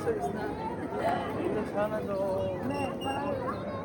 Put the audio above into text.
Ξέρεις ναι. να... Το... Ναι, παράδειγμα.